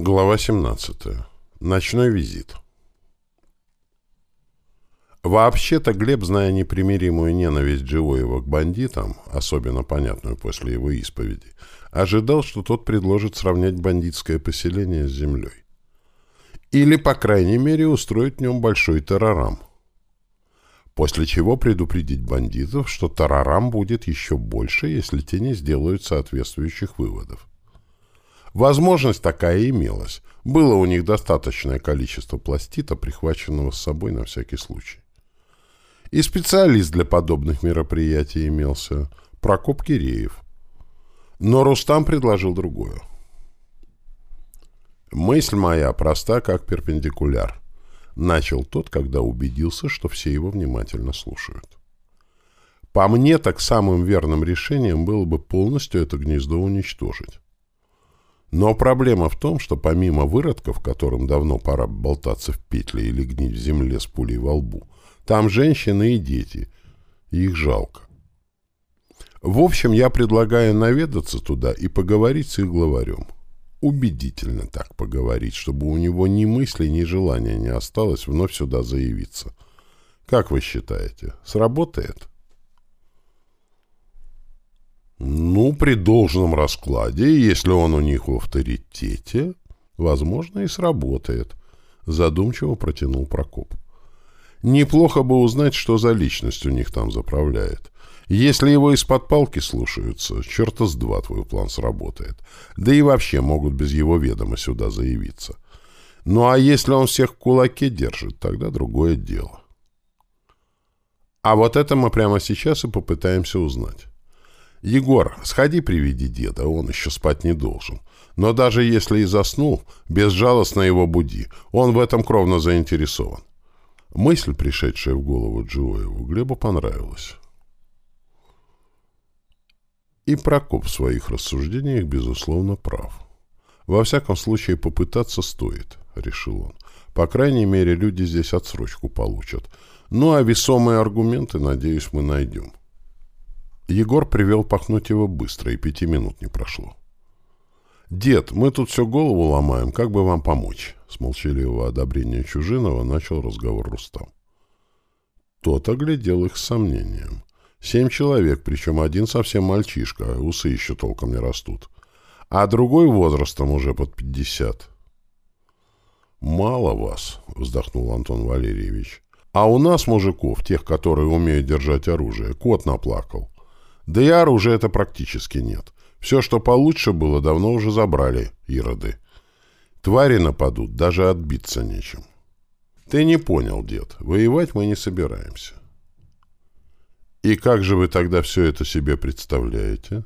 Глава 17. Ночной визит. Вообще-то Глеб, зная непримиримую ненависть Дживоева к бандитам, особенно понятную после его исповеди, ожидал, что тот предложит сравнять бандитское поселение с землей. Или, по крайней мере, устроить в нем большой террорам. После чего предупредить бандитов, что террорам будет еще больше, если те не сделают соответствующих выводов. Возможность такая имелась. Было у них достаточное количество пластита, прихваченного с собой на всякий случай. И специалист для подобных мероприятий имелся – Прокоп Киреев. Но Рустам предложил другое. «Мысль моя проста, как перпендикуляр», – начал тот, когда убедился, что все его внимательно слушают. «По мне, так самым верным решением было бы полностью это гнездо уничтожить. Но проблема в том, что помимо выродков, которым давно пора болтаться в петле или гнить в земле с пулей во лбу, там женщины и дети. их жалко. В общем, я предлагаю наведаться туда и поговорить с их главарем. Убедительно так поговорить, чтобы у него ни мысли, ни желания не осталось вновь сюда заявиться. Как вы считаете, сработает? — ну, при должном раскладе, если он у них в авторитете, возможно, и сработает, задумчиво протянул Прокоп. Неплохо бы узнать, что за личность у них там заправляет. Если его из-под палки слушаются, черта с два твой план сработает. Да и вообще могут без его ведома сюда заявиться. Ну а если он всех в кулаке держит, тогда другое дело. А вот это мы прямо сейчас и попытаемся узнать. «Егор, сходи приведи деда, он еще спать не должен. Но даже если и заснул, безжалостно его буди. Он в этом кровно заинтересован». Мысль, пришедшая в голову Джоеву, Глебу понравилась. И Прокоп в своих рассуждениях, безусловно, прав. «Во всяком случае, попытаться стоит», — решил он. «По крайней мере, люди здесь отсрочку получат. Ну, а весомые аргументы, надеюсь, мы найдем». Егор привел пахнуть его быстро, и пяти минут не прошло. «Дед, мы тут все голову ломаем, как бы вам помочь?» С молчаливого одобрения Чужинова начал разговор Рустам. Тот оглядел их с сомнением. Семь человек, причем один совсем мальчишка, усы еще толком не растут. А другой возрастом уже под пятьдесят. «Мало вас», — вздохнул Антон Валерьевич. «А у нас, мужиков, тех, которые умеют держать оружие, кот наплакал. Да и оружия это практически нет. Все, что получше было, давно уже забрали, ироды. Твари нападут, даже отбиться нечем. Ты не понял, дед, воевать мы не собираемся. И как же вы тогда все это себе представляете?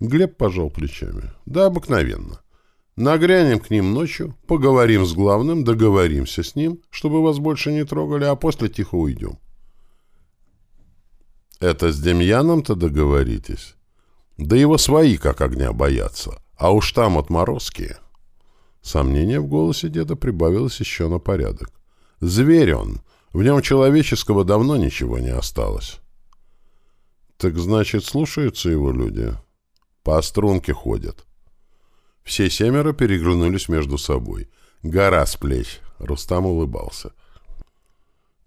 Глеб пожал плечами. Да, обыкновенно. Нагрянем к ним ночью, поговорим с главным, договоримся с ним, чтобы вас больше не трогали, а после тихо уйдем. Это с Демьяном-то договоритесь? Да его свои как огня боятся, а уж там отморозкие. Сомнение в голосе деда прибавилось еще на порядок. Зверь он, в нем человеческого давно ничего не осталось. Так значит, слушаются его люди? По струнке ходят. Все семеро переглянулись между собой. Гора с плеч. Рустам улыбался.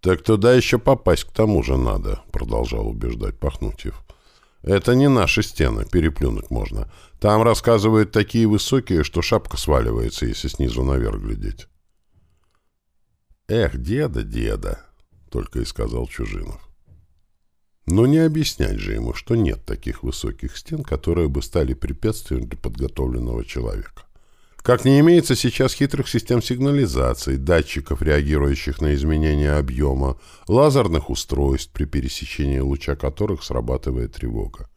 «Так туда еще попасть к тому же надо», — продолжал убеждать Пахнутьев. «Это не наши стены, переплюнуть можно. Там рассказывают такие высокие, что шапка сваливается, если снизу наверх глядеть». «Эх, деда, деда», — только и сказал Чужинов. Но не объяснять же ему, что нет таких высоких стен, которые бы стали препятствием для подготовленного человека. Как не имеется сейчас хитрых систем сигнализации, датчиков, реагирующих на изменения объема, лазерных устройств, при пересечении луча которых срабатывает тревога.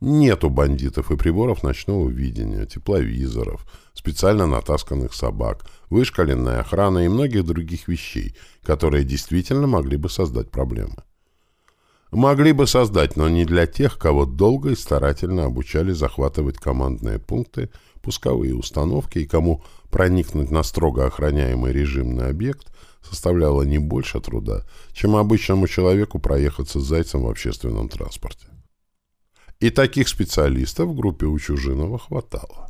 Нет у бандитов и приборов ночного видения, тепловизоров, специально натасканных собак, вышкаленной охраны и многих других вещей, которые действительно могли бы создать проблемы. Могли бы создать, но не для тех, кого долго и старательно обучали захватывать командные пункты, пусковые установки и кому проникнуть на строго охраняемый режимный объект составляло не больше труда, чем обычному человеку проехаться с зайцем в общественном транспорте. И таких специалистов в группе у Чужинова хватало.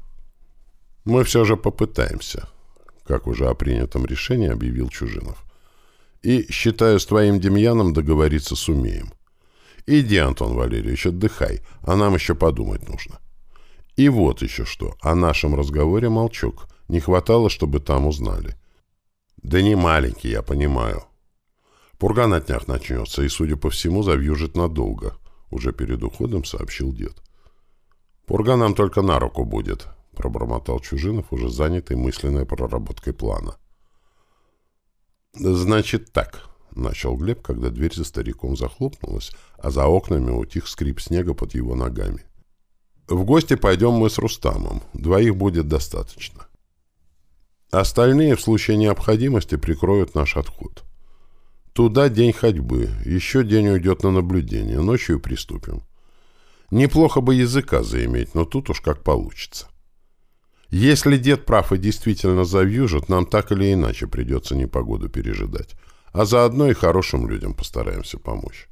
Мы все же попытаемся, как уже о принятом решении объявил Чужинов. И, считаю, с твоим Демьяном договориться сумеем. Иди, Антон Валерьевич, отдыхай, а нам еще подумать нужно. И вот еще что, о нашем разговоре молчок. Не хватало, чтобы там узнали. Да не маленький, я понимаю. Пурга на днях начнется, и, судя по всему, завьюжит надолго, уже перед уходом сообщил дед. Пурга нам только на руку будет, пробормотал Чужинов, уже занятый мысленной проработкой плана. «Значит так», — начал Глеб, когда дверь за стариком захлопнулась, а за окнами утих скрип снега под его ногами. «В гости пойдем мы с Рустамом. Двоих будет достаточно. Остальные в случае необходимости прикроют наш отход. Туда день ходьбы, еще день уйдет на наблюдение, ночью приступим. Неплохо бы языка заиметь, но тут уж как получится. Если дед прав и действительно завьюжит, нам так или иначе придется непогоду пережидать. А заодно и хорошим людям постараемся помочь.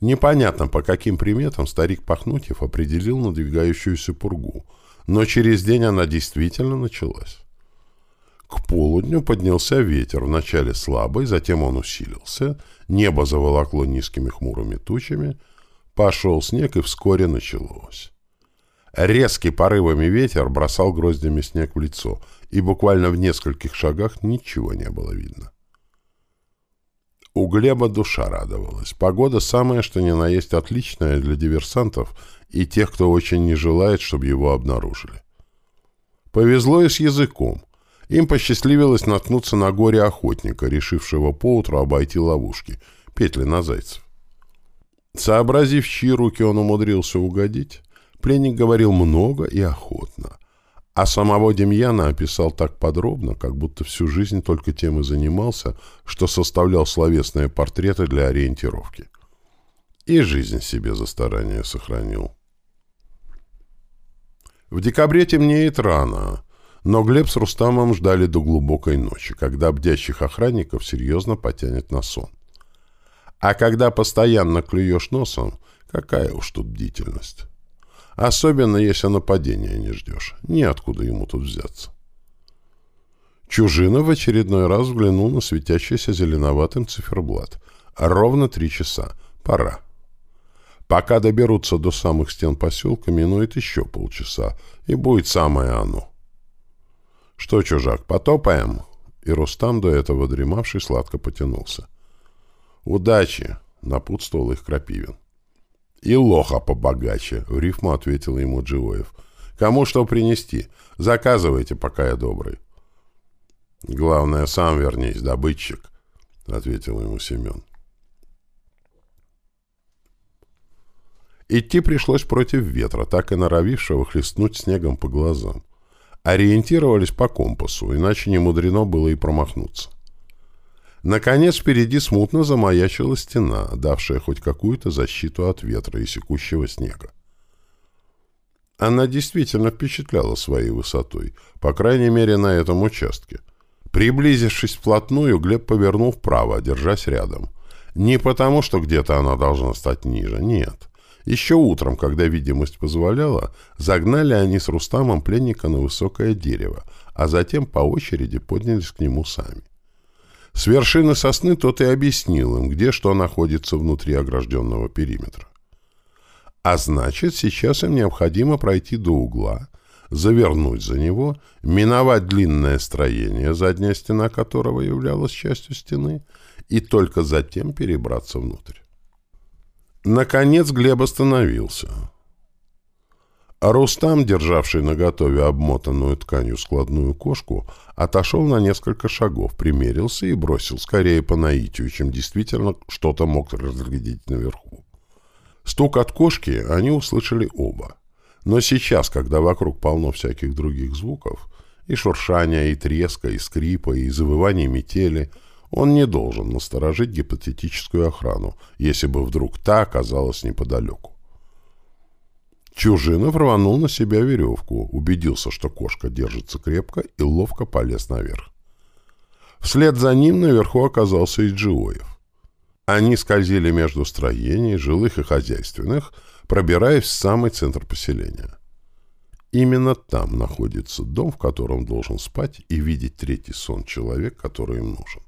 Непонятно, по каким приметам старик Пахнутьев определил надвигающуюся пургу, но через день она действительно началась. К полудню поднялся ветер, вначале слабый, затем он усилился, небо заволокло низкими хмурыми тучами, пошел снег и вскоре началось. Резкий порывами ветер бросал гроздями снег в лицо, и буквально в нескольких шагах ничего не было видно. У Глеба душа радовалась. Погода самая, что ни на есть отличная для диверсантов и тех, кто очень не желает, чтобы его обнаружили. Повезло и с языком. Им посчастливилось наткнуться на горе охотника, решившего поутру обойти ловушки, петли на зайцев. Сообразив, чьи руки он умудрился угодить, Пленник говорил много и охотно. А самого Демьяна описал так подробно, как будто всю жизнь только тем и занимался, что составлял словесные портреты для ориентировки. И жизнь себе за старание сохранил. В декабре темнеет рано, но Глеб с Рустамом ждали до глубокой ночи, когда бдящих охранников серьезно потянет на сон. А когда постоянно клюешь носом, какая уж тут бдительность. Особенно, если нападения не ждешь. Неоткуда ему тут взяться. Чужина в очередной раз взглянул на светящийся зеленоватым циферблат. Ровно три часа. Пора. Пока доберутся до самых стен поселка, минует еще полчаса, и будет самое оно. «Что, чужак, потопаем?» И Рустам, до этого дремавший, сладко потянулся. «Удачи!» — напутствовал их Крапивин. «И лоха побогаче», — в рифму ответил ему Дживоев. «Кому что принести? Заказывайте, пока я добрый». «Главное, сам вернись, добытчик», — ответил ему Семен. Идти пришлось против ветра, так и норовившего хлестнуть снегом по глазам. Ориентировались по компасу, иначе не мудрено было и промахнуться. Наконец впереди смутно замаячила стена, давшая хоть какую-то защиту от ветра и секущего снега. Она действительно впечатляла своей высотой, по крайней мере на этом участке. Приблизившись вплотную, Глеб повернул вправо, держась рядом. Не потому, что где-то она должна стать ниже, нет. Еще утром, когда видимость позволяла, загнали они с Рустамом пленника на высокое дерево, а затем по очереди поднялись к нему сами. С вершины сосны тот и объяснил им, где что находится внутри огражденного периметра. А значит, сейчас им необходимо пройти до угла, завернуть за него, миновать длинное строение, задняя стена которого являлась частью стены, и только затем перебраться внутрь. Наконец Глеб остановился. А Рустам, державший наготове обмотанную тканью складную кошку, отошел на несколько шагов, примерился и бросил скорее по наитию, чем действительно что-то мог разглядеть наверху. Стук от кошки они услышали оба. Но сейчас, когда вокруг полно всяких других звуков, и шуршания, и треска, и скрипа, и завывания метели, он не должен насторожить гипотетическую охрану, если бы вдруг та оказалась неподалеку. Чужинов рванул на себя веревку, убедился, что кошка держится крепко и ловко полез наверх. Вслед за ним наверху оказался и Джиоев. Они скользили между строений, жилых и хозяйственных, пробираясь в самый центр поселения. Именно там находится дом, в котором должен спать и видеть третий сон человек, который им нужен.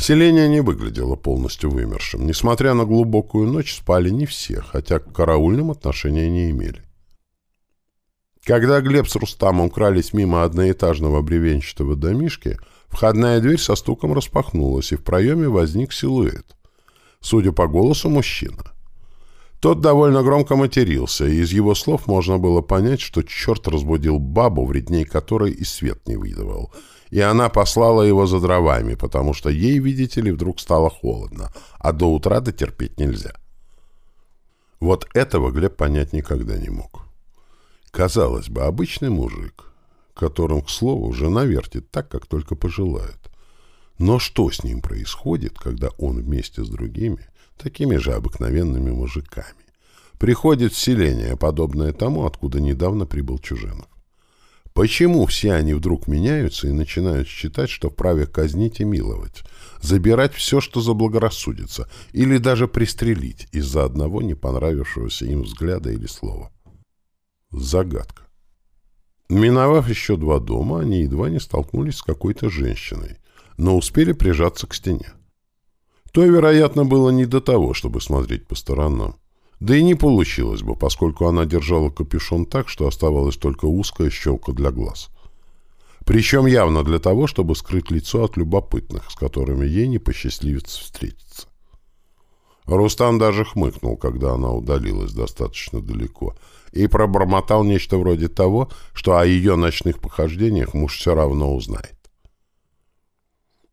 Селение не выглядело полностью вымершим. Несмотря на глубокую ночь, спали не все, хотя к караульным отношения не имели. Когда Глеб с Рустамом крались мимо одноэтажного бревенчатого домишки, входная дверь со стуком распахнулась, и в проеме возник силуэт. Судя по голосу, мужчина. Тот довольно громко матерился, и из его слов можно было понять, что черт разбудил бабу, вредней которой и свет не выдавал. И она послала его за дровами, потому что ей, видите ли, вдруг стало холодно, а до утра дотерпеть нельзя. Вот этого Глеб понять никогда не мог. Казалось бы, обычный мужик, которым, к слову, жена вертит так, как только пожелает. Но что с ним происходит, когда он вместе с другими, такими же обыкновенными мужиками, приходит в селение, подобное тому, откуда недавно прибыл Чуженов? Почему все они вдруг меняются и начинают считать, что вправе казнить и миловать, забирать все, что заблагорассудится, или даже пристрелить из-за одного не понравившегося им взгляда или слова? Загадка. Миновав еще два дома, они едва не столкнулись с какой-то женщиной, но успели прижаться к стене. То, вероятно, было не до того, чтобы смотреть по сторонам. Да и не получилось бы, поскольку она держала капюшон так, что оставалась только узкая щелка для глаз. Причем явно для того, чтобы скрыть лицо от любопытных, с которыми ей не посчастливится встретиться. Рустам даже хмыкнул, когда она удалилась достаточно далеко — и пробормотал нечто вроде того, что о ее ночных похождениях муж все равно узнает.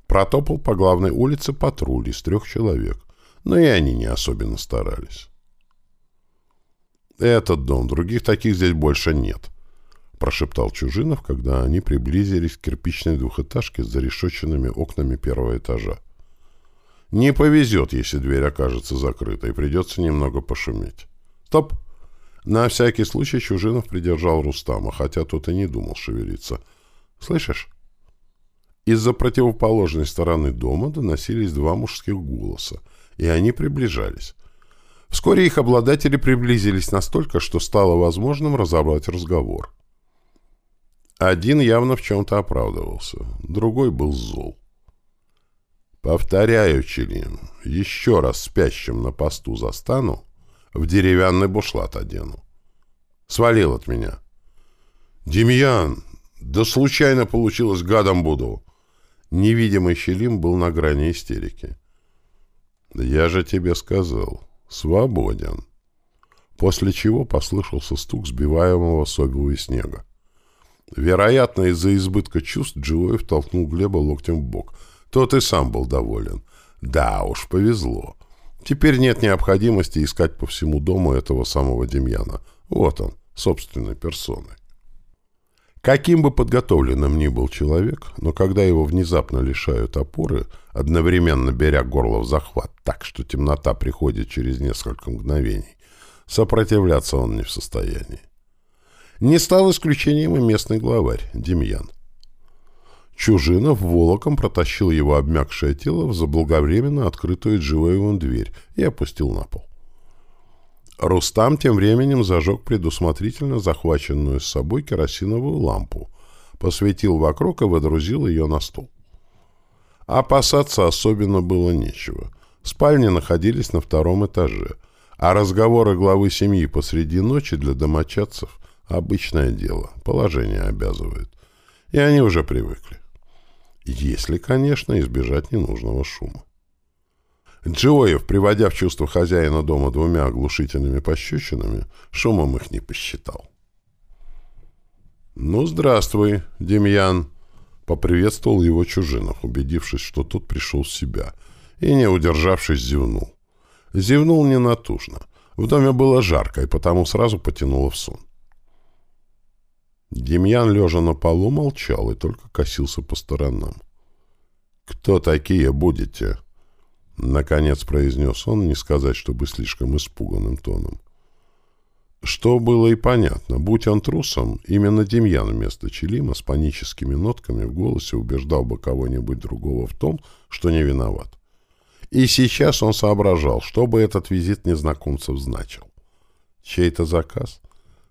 Протопал по главной улице патруль из трех человек, но и они не особенно старались. «Этот дом, других таких здесь больше нет», — прошептал Чужинов, когда они приблизились к кирпичной двухэтажке с зарешоченными окнами первого этажа. «Не повезет, если дверь окажется закрытой, придется немного пошуметь. Стоп!» На всякий случай Чужинов придержал Рустама, хотя тот и не думал шевелиться. «Слышишь?» Из-за противоположной стороны дома доносились два мужских голоса, и они приближались. Вскоре их обладатели приблизились настолько, что стало возможным разобрать разговор. Один явно в чем-то оправдывался, другой был зол. «Повторяю, Челин, еще раз спящим на посту застану, в деревянный бушлат одену. Свалил от меня. «Демьян! Да случайно получилось, гадом буду!» Невидимый Щелим был на грани истерики. «Я же тебе сказал. Свободен». После чего послышался стук сбиваемого с обуви снега. Вероятно, из-за избытка чувств Джилоев толкнул Глеба локтем в бок. Тот и сам был доволен. Да уж, повезло. Теперь нет необходимости искать по всему дому этого самого Демьяна. Вот он, собственной персоной. Каким бы подготовленным ни был человек, но когда его внезапно лишают опоры, одновременно беря горло в захват так, что темнота приходит через несколько мгновений, сопротивляться он не в состоянии. Не стал исключением и местный главарь, Демьян. Чужинов волоком протащил его обмякшее тело в заблаговременно открытую Дживоевым дверь и опустил на пол. Рустам тем временем зажег предусмотрительно захваченную с собой керосиновую лампу, посветил вокруг и водрузил ее на стол. Опасаться особенно было нечего. Спальни находились на втором этаже, а разговоры главы семьи посреди ночи для домочадцев — обычное дело, положение обязывает. И они уже привыкли. Если, конечно, избежать ненужного шума. Джоев, приводя в чувство хозяина дома двумя оглушительными пощечинами, шумом их не посчитал. «Ну, здравствуй, Демьян!» — поприветствовал его Чужинов, убедившись, что тот пришел в себя, и, не удержавшись, зевнул. Зевнул ненатужно. В доме было жарко, и потому сразу потянуло в сон. Демьян, лежа на полу, молчал и только косился по сторонам. «Кто такие будете?» Наконец произнес он, не сказать, чтобы слишком испуганным тоном. Что было и понятно. Будь он трусом, именно Демьян вместо Челима с паническими нотками в голосе убеждал бы кого-нибудь другого в том, что не виноват. И сейчас он соображал, что бы этот визит незнакомцев значил. Чей-то заказ?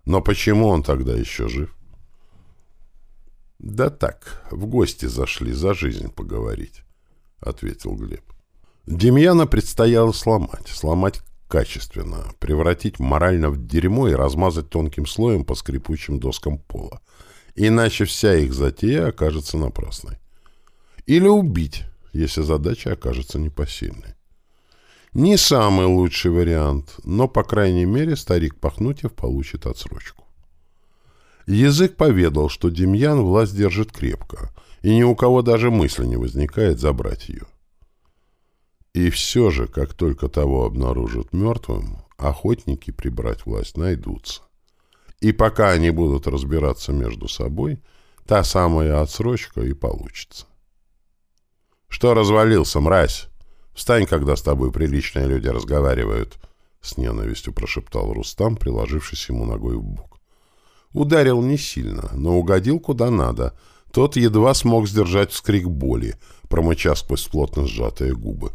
Но почему он тогда еще жив? «Да так, в гости зашли за жизнь поговорить», — ответил Глеб. Демьяна предстояло сломать, сломать качественно, превратить морально в дерьмо и размазать тонким слоем по скрипучим доскам пола. Иначе вся их затея окажется напрасной. Или убить, если задача окажется непосильной. Не самый лучший вариант, но, по крайней мере, старик Пахнутьев получит отсрочку. Язык поведал, что Демьян власть держит крепко, и ни у кого даже мысли не возникает забрать ее. И все же, как только того обнаружат мертвым, охотники прибрать власть найдутся. И пока они будут разбираться между собой, та самая отсрочка и получится. «Что развалился, мразь? Встань, когда с тобой приличные люди разговаривают», — с ненавистью прошептал Рустам, приложившись ему ногой в бок. Ударил не сильно, но угодил куда надо. Тот едва смог сдержать вскрик боли, промычав сквозь плотно сжатые губы.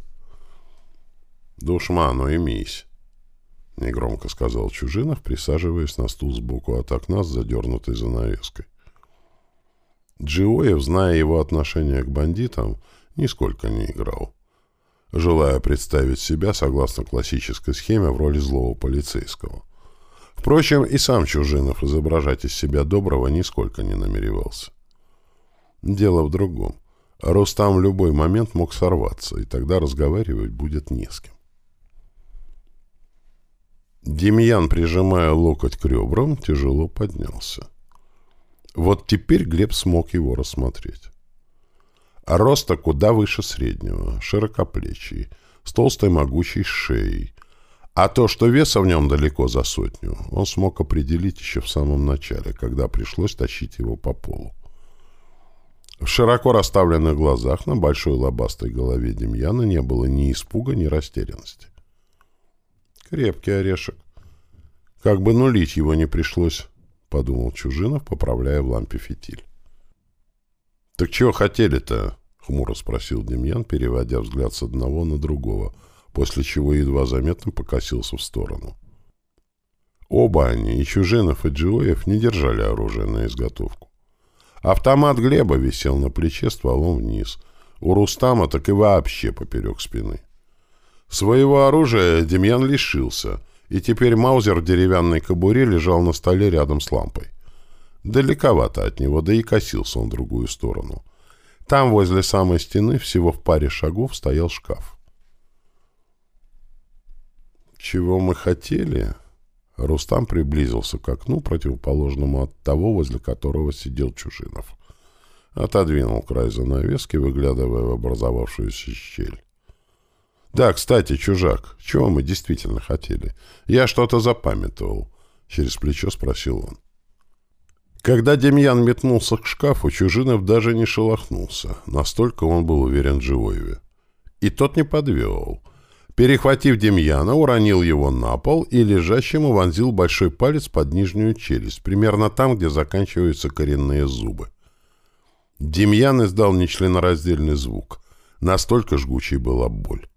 «Душма, ну имись!» — негромко сказал Чужинов, присаживаясь на стул сбоку от окна с задернутой занавеской. Джиоев, зная его отношение к бандитам, нисколько не играл, желая представить себя, согласно классической схеме, в роли злого полицейского. Впрочем, и сам Чужинов изображать из себя доброго нисколько не намеревался. Дело в другом. Рустам в любой момент мог сорваться, и тогда разговаривать будет не с кем. Демьян, прижимая локоть к ребрам, тяжело поднялся. Вот теперь Глеб смог его рассмотреть. Роста куда выше среднего, широкоплечий, с толстой могучей шеей. А то, что веса в нем далеко за сотню, он смог определить еще в самом начале, когда пришлось тащить его по полу. В широко расставленных глазах на большой лобастой голове Демьяна не было ни испуга, ни растерянности. Крепкий орешек. Как бы нулить его не пришлось, — подумал Чужинов, поправляя в лампе фитиль. — Так чего хотели-то? — хмуро спросил Демьян, переводя взгляд с одного на другого, после чего едва заметно покосился в сторону. Оба они, и Чужинов, и Джиоев, не держали оружие на изготовку. Автомат Глеба висел на плече стволом вниз. У Рустама так и вообще поперек спины. Своего оружия Демьян лишился, и теперь маузер в деревянной кобуре лежал на столе рядом с лампой. Далековато от него, да и косился он в другую сторону. Там, возле самой стены, всего в паре шагов, стоял шкаф. «Чего мы хотели?» Рустам приблизился к окну, противоположному от того, возле которого сидел Чужинов. Отодвинул край занавески, выглядывая в образовавшуюся щель. «Да, кстати, чужак, чего мы действительно хотели? Я что-то запамятовал», — через плечо спросил он. Когда Демьян метнулся к шкафу, Чужинов даже не шелохнулся, настолько он был уверен в Живоеве. И тот не подвел. Перехватив Демьяна, уронил его на пол и лежащему вонзил большой палец под нижнюю челюсть, примерно там, где заканчиваются коренные зубы. Демьян издал нечленораздельный звук. Настолько жгучей была боль.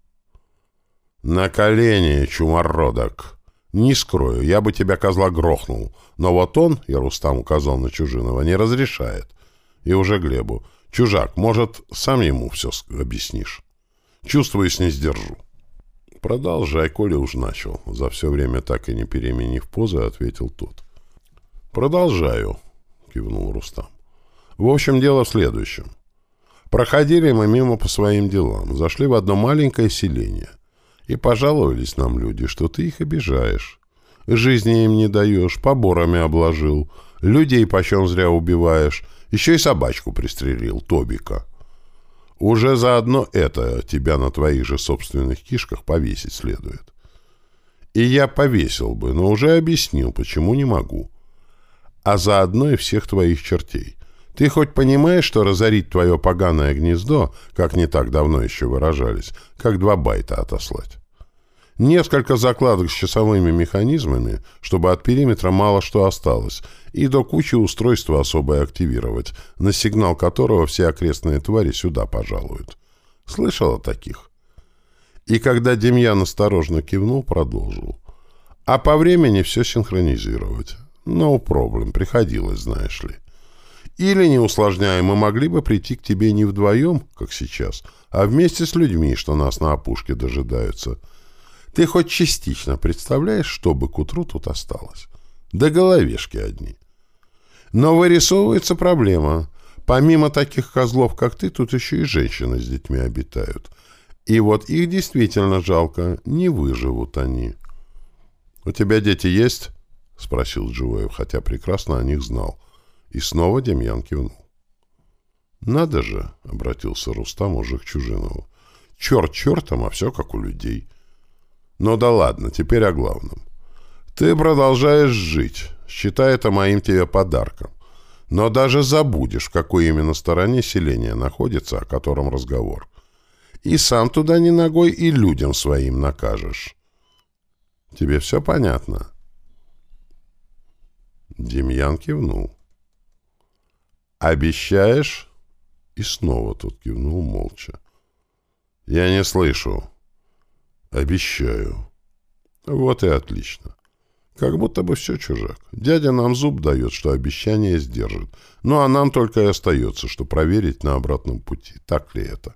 «На колени, чумородок! Не скрою, я бы тебя, козла, грохнул. Но вот он, — я Рустам указал на Чужинова, — не разрешает. И уже Глебу. Чужак, может, сам ему все объяснишь? Чувствуюсь, не сдержу». «Продолжай, коли уж начал». За все время так и не переменив позы, ответил тот. «Продолжаю», — кивнул Рустам. «В общем, дело в следующем. Проходили мы мимо по своим делам, зашли в одно маленькое селение — и пожаловались нам люди, что ты их обижаешь. Жизни им не даешь, поборами обложил, людей почем зря убиваешь, еще и собачку пристрелил, Тобика. Уже заодно это тебя на твоих же собственных кишках повесить следует. И я повесил бы, но уже объяснил, почему не могу. А заодно и всех твоих чертей. Ты хоть понимаешь, что разорить твое поганое гнездо, как не так давно еще выражались, как два байта отослать? Несколько закладок с часовыми механизмами, чтобы от периметра мало что осталось, и до кучи устройства особое активировать, на сигнал которого все окрестные твари сюда пожалуют. Слышал о таких? И когда Демьян осторожно кивнул, продолжил. А по времени все синхронизировать. No problem, приходилось, знаешь ли. Или, не усложняя, мы могли бы прийти к тебе не вдвоем, как сейчас, а вместе с людьми, что нас на опушке дожидаются. Ты хоть частично представляешь, что бы к утру тут осталось? Да головешки одни. Но вырисовывается проблема. Помимо таких козлов, как ты, тут еще и женщины с детьми обитают. И вот их действительно жалко, не выживут они. — У тебя дети есть? — спросил Джуэев, хотя прекрасно о них знал. И снова Демьян кивнул. «Надо же!» — обратился Рустам уже к Чужинову. «Черт чертом, а все как у людей. Ну да ладно, теперь о главном. Ты продолжаешь жить, считай это моим тебе подарком. Но даже забудешь, в какой именно стороне селения находится, о котором разговор. И сам туда не ногой, и людям своим накажешь. Тебе все понятно?» Демьян кивнул. «Обещаешь?» И снова тот кивнул молча. «Я не слышу». «Обещаю». «Вот и отлично. Как будто бы все чужак. Дядя нам зуб дает, что обещание сдержит. Ну, а нам только и остается, что проверить на обратном пути. Так ли это?»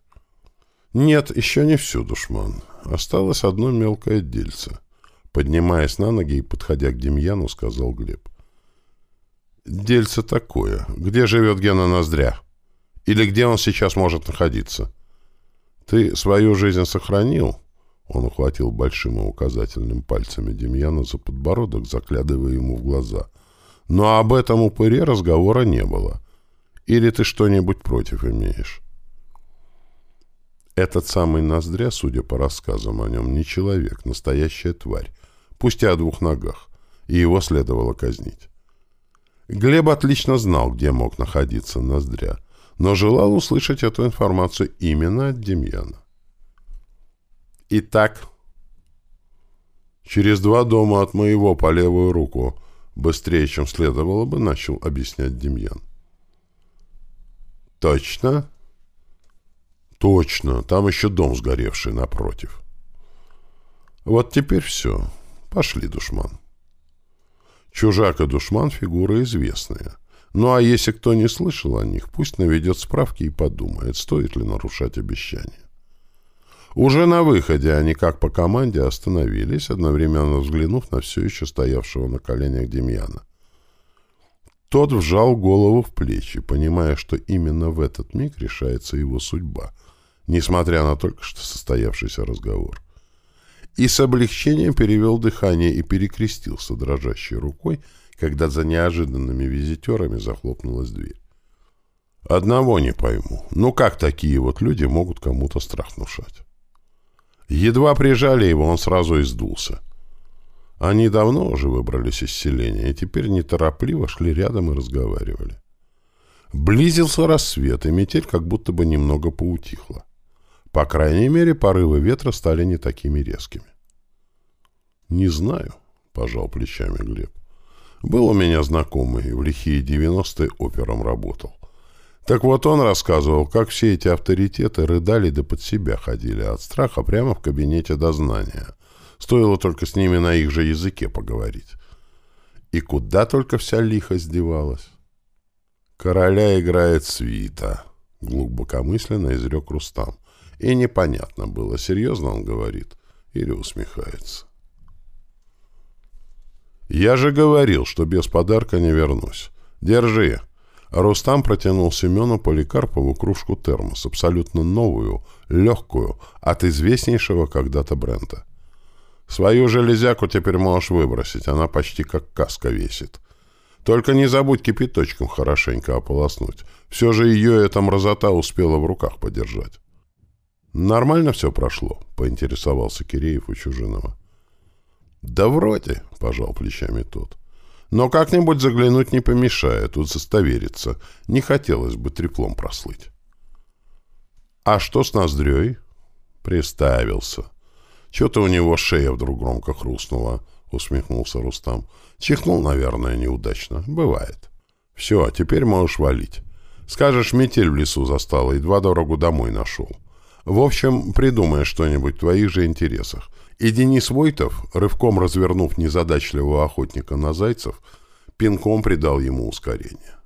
«Нет, еще не все, душман. Осталось одно мелкое дельце». Поднимаясь на ноги и подходя к Демьяну, сказал Глеб. Дельце такое. Где живет Гена Ноздря? Или где он сейчас может находиться? Ты свою жизнь сохранил? Он ухватил большим и указательным пальцами Демьяна за подбородок, заглядывая ему в глаза. Но об этом упыре разговора не было. Или ты что-нибудь против имеешь? Этот самый Ноздря, судя по рассказам о нем, не человек, настоящая тварь, пусть и о двух ногах, и его следовало казнить. Глеб отлично знал, где мог находиться Ноздря, но желал услышать эту информацию именно от Демьяна. «Итак, через два дома от моего по левую руку, быстрее, чем следовало бы, начал объяснять Демьян. «Точно?» «Точно. Там еще дом сгоревший напротив». «Вот теперь все. Пошли, душман». Чужак и душман — фигуры известные. Ну а если кто не слышал о них, пусть наведет справки и подумает, стоит ли нарушать обещания. Уже на выходе они, как по команде, остановились, одновременно взглянув на все еще стоявшего на коленях Демьяна. Тот вжал голову в плечи, понимая, что именно в этот миг решается его судьба, несмотря на только что состоявшийся разговор и с облегчением перевел дыхание и перекрестился дрожащей рукой, когда за неожиданными визитерами захлопнулась дверь. Одного не пойму. Ну как такие вот люди могут кому-то страх внушать? Едва прижали его, он сразу издулся. Они давно уже выбрались из селения и теперь неторопливо шли рядом и разговаривали. Близился рассвет, и метель как будто бы немного поутихла. По крайней мере, порывы ветра стали не такими резкими. «Не знаю», — пожал плечами Глеб. «Был у меня знакомый, в лихие девяностые опером работал. Так вот он рассказывал, как все эти авторитеты рыдали да под себя ходили от страха прямо в кабинете дознания. Стоило только с ними на их же языке поговорить. И куда только вся лихо сдевалась. «Короля играет свита», — глубокомысленно изрек Рустам. И непонятно было, серьезно он говорит или усмехается. «Я же говорил, что без подарка не вернусь. Держи». Рустам протянул Семену Поликарпову кружку термос, абсолютно новую, легкую, от известнейшего когда-то бренда. «Свою железяку теперь можешь выбросить, она почти как каска весит. Только не забудь кипяточком хорошенько ополоснуть. Все же ее эта мразота успела в руках подержать». «Нормально все прошло?» — поинтересовался Киреев у Чужинова. «Да вроде», — пожал плечами тот. «Но как-нибудь заглянуть не помешает, тут застовериться. Не хотелось бы треплом прослыть». «А что с ноздрёй?» «Приставился. Чё-то у него шея вдруг громко хрустнула», — усмехнулся Рустам. «Чихнул, наверное, неудачно. Бывает. Все, теперь можешь валить. Скажешь, метель в лесу застала, едва дорогу домой нашел. В общем, придумай что-нибудь в твоих же интересах. И Денис Войтов, рывком развернув незадачливого охотника на зайцев, пинком придал ему ускорение.